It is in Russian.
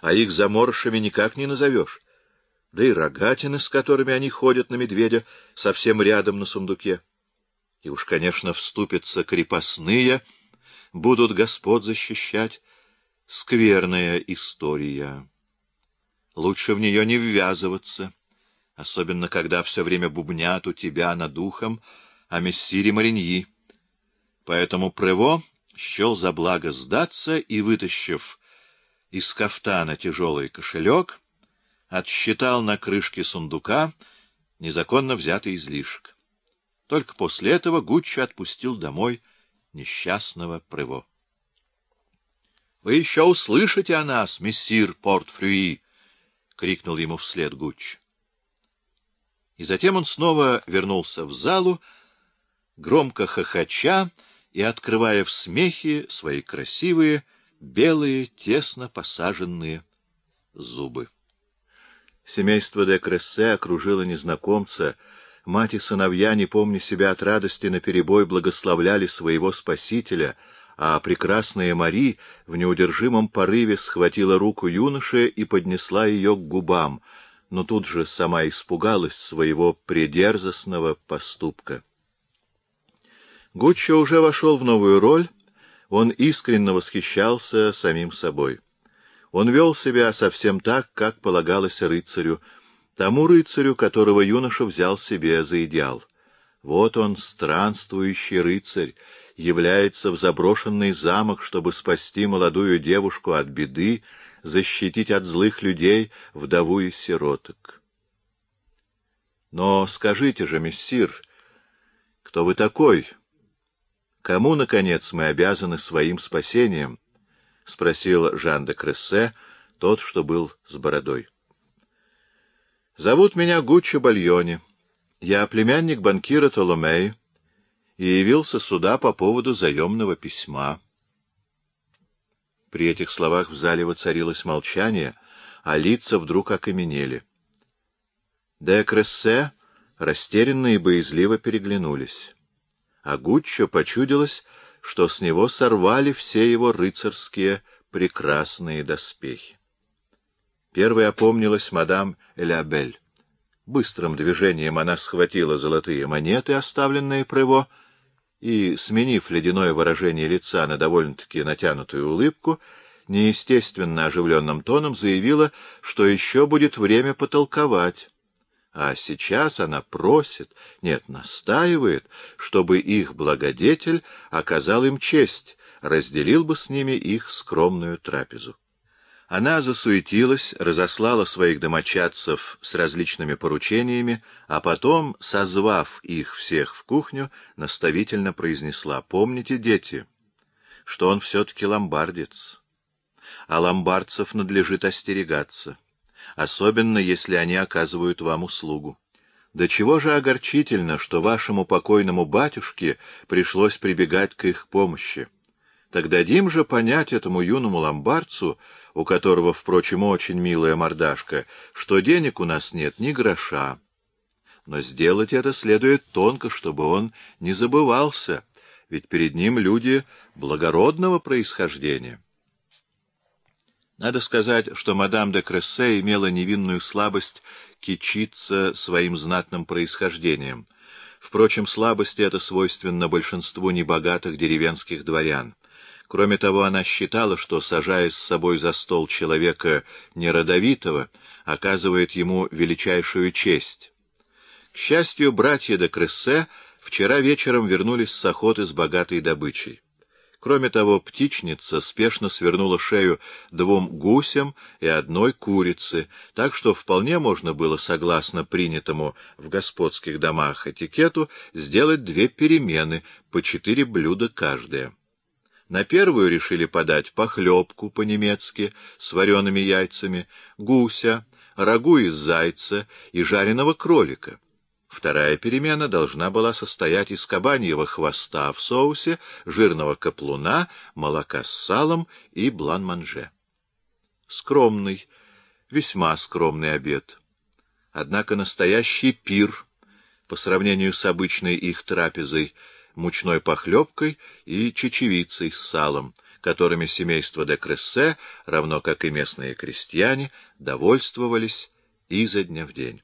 а их заморышами никак не назовешь. Да и рогатины, с которыми они ходят на медведя, совсем рядом на сундуке. И уж, конечно, вступятся крепостные, будут господ защищать. Скверная история. Лучше в нее не ввязываться, особенно когда все время бубнят у тебя над ухом о мессире Мариньи. Поэтому Прево счел за благо сдаться и, вытащив из кафтана тяжелый кошелек, отсчитал на крышке сундука незаконно взятый излишек. Только после этого Гуччо отпустил домой несчастного Прево. — Вы еще услышите о нас, мессир Портфрюи! — крикнул ему вслед Гуччо. И затем он снова вернулся в залу, громко хохоча и открывая в смехе свои красивые, белые, тесно посаженные зубы. Семейство де Крессе окружило незнакомца. Мать и сыновья, не помня себя от радости, наперебой благословляли своего спасителя, а прекрасная Мари в неудержимом порыве схватила руку юноши и поднесла ее к губам, но тут же сама испугалась своего предерзостного поступка. Гуччо уже вошел в новую роль, он искренне восхищался самим собой. Он вел себя совсем так, как полагалось рыцарю, тому рыцарю, которого юноша взял себе за идеал. Вот он, странствующий рыцарь, является в заброшенный замок, чтобы спасти молодую девушку от беды, защитить от злых людей вдову и сироток. Но скажите же, мессир, кто вы такой? Кому, наконец, мы обязаны своим спасением? — спросил Жан де Крессе, тот, что был с бородой. — Зовут меня Гуччо Бальони. Я племянник банкира Толомеи и явился сюда по поводу заемного письма. При этих словах в зале воцарилось молчание, а лица вдруг окаменели. Де Крессе растерянно и боязливо переглянулись а Гуччо почудилось, что с него сорвали все его рыцарские прекрасные доспехи. Первой опомнилась мадам Элябель. Быстрым движением она схватила золотые монеты, оставленные Прево, и, сменив ледяное выражение лица на довольно-таки натянутую улыбку, неестественно оживленным тоном заявила, что еще будет время потолковать. А сейчас она просит, нет, настаивает, чтобы их благодетель оказал им честь, разделил бы с ними их скромную трапезу. Она засуетилась, разослала своих домочадцев с различными поручениями, а потом, созвав их всех в кухню, наставительно произнесла, «Помните, дети, что он все-таки ломбардец, а ломбардцев надлежит остерегаться» особенно если они оказывают вам услугу. До чего же огорчительно, что вашему покойному батюшке пришлось прибегать к их помощи. Так дадим же понять этому юному ломбардцу, у которого, впрочем, очень милая мордашка, что денег у нас нет ни гроша. Но сделать это следует тонко, чтобы он не забывался, ведь перед ним люди благородного происхождения. Надо сказать, что мадам де Крессе имела невинную слабость кичиться своим знатным происхождением. Впрочем, слабость эта свойственна большинству небогатых деревенских дворян. Кроме того, она считала, что, сажая с собой за стол человека неродовитого, оказывает ему величайшую честь. К счастью, братья де Крессе вчера вечером вернулись с охоты с богатой добычей. Кроме того, птичница спешно свернула шею двум гусям и одной курице, так что вполне можно было, согласно принятому в господских домах этикету, сделать две перемены, по четыре блюда каждая. На первую решили подать похлебку по-немецки с вареными яйцами, гуся, рагу из зайца и жареного кролика. Вторая перемена должна была состоять из кабаньего хвоста в соусе, жирного каплуна, молока с салом и блан-манже. Скромный, весьма скромный обед. Однако настоящий пир по сравнению с обычной их трапезой, мучной похлебкой и чечевицей с салом, которыми семейство де Крессе, равно как и местные крестьяне, довольствовались изо дня в день.